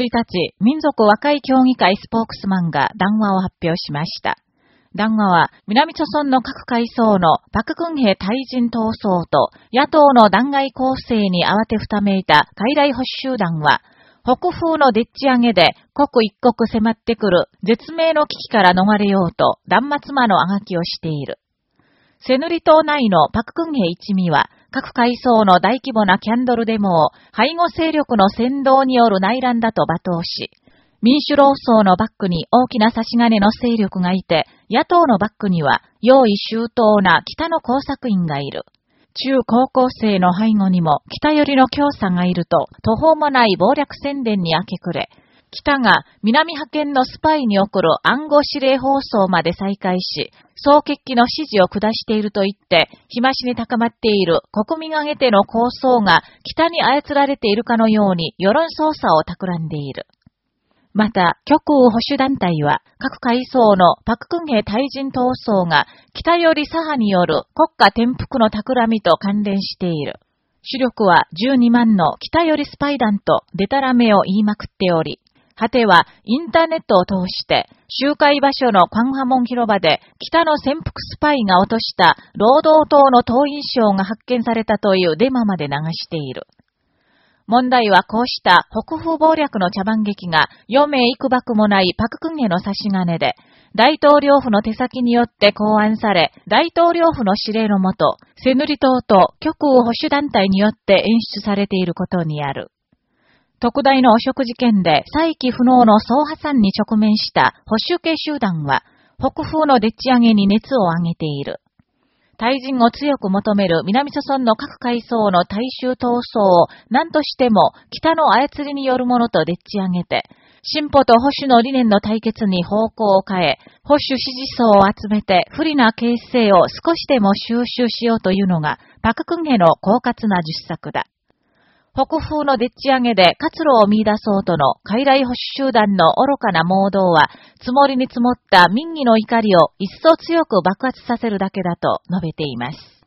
1日、民族和解協議会スポークスマンが談話を発表しました。談話は、南朝村の各階層のパククンヘ対人闘争と野党の弾劾構成に慌てふためいた海外保守集団は、北風のでっち上げで刻一刻迫ってくる絶命の危機から逃れようと断末魔のあがきをしている。セヌリ島内のパククンヘ一味は、各階層の大規模なキャンドルデモを背後勢力の先導による内乱だと罵倒し、民主労総のバックに大きな差し金の勢力がいて、野党のバックには用意周到な北の工作員がいる。中高校生の背後にも北寄りの強者がいると途方もない暴略宣伝に明け暮れ、北が南派遣のスパイに送る暗号指令放送まで再開し、総決起の指示を下していると言って、日増しに高まっている国民挙げての構想が北に操られているかのように世論操作を企んでいる。また、極右保守団体は、各階層のパククンヘ対人闘争が北より左派による国家転覆の企みと関連している。主力は12万の北よりスパイ団とデタラメを言いまくっており、果てはインターネットを通して集会場所のカンハモン広場で北の潜伏スパイが落とした労働党の党員賞が発見されたというデマまで流している。問題はこうした北風暴略の茶番劇が余命幾くもないパククンへの差し金で、大統領府の手先によって考案され、大統領府の指令のもと、セヌリ党と極右保守団体によって演出されていることにある。特大の汚職事件で再起不能の総破産に直面した保守系集団は、北風のでっち上げに熱を上げている。対人を強く求める南諸村の各階層の大衆闘争を何としても北の操りによるものとでっち上げて、進歩と保守の理念の対決に方向を変え、保守支持層を集めて不利な形勢を少しでも収集しようというのが、パククンヘの狡猾な実策だ。国風のでっち上げで活路を見出そうとの傀儡保守集団の愚かな盲導は、積もりに積もった民意の怒りを一層強く爆発させるだけだと述べています。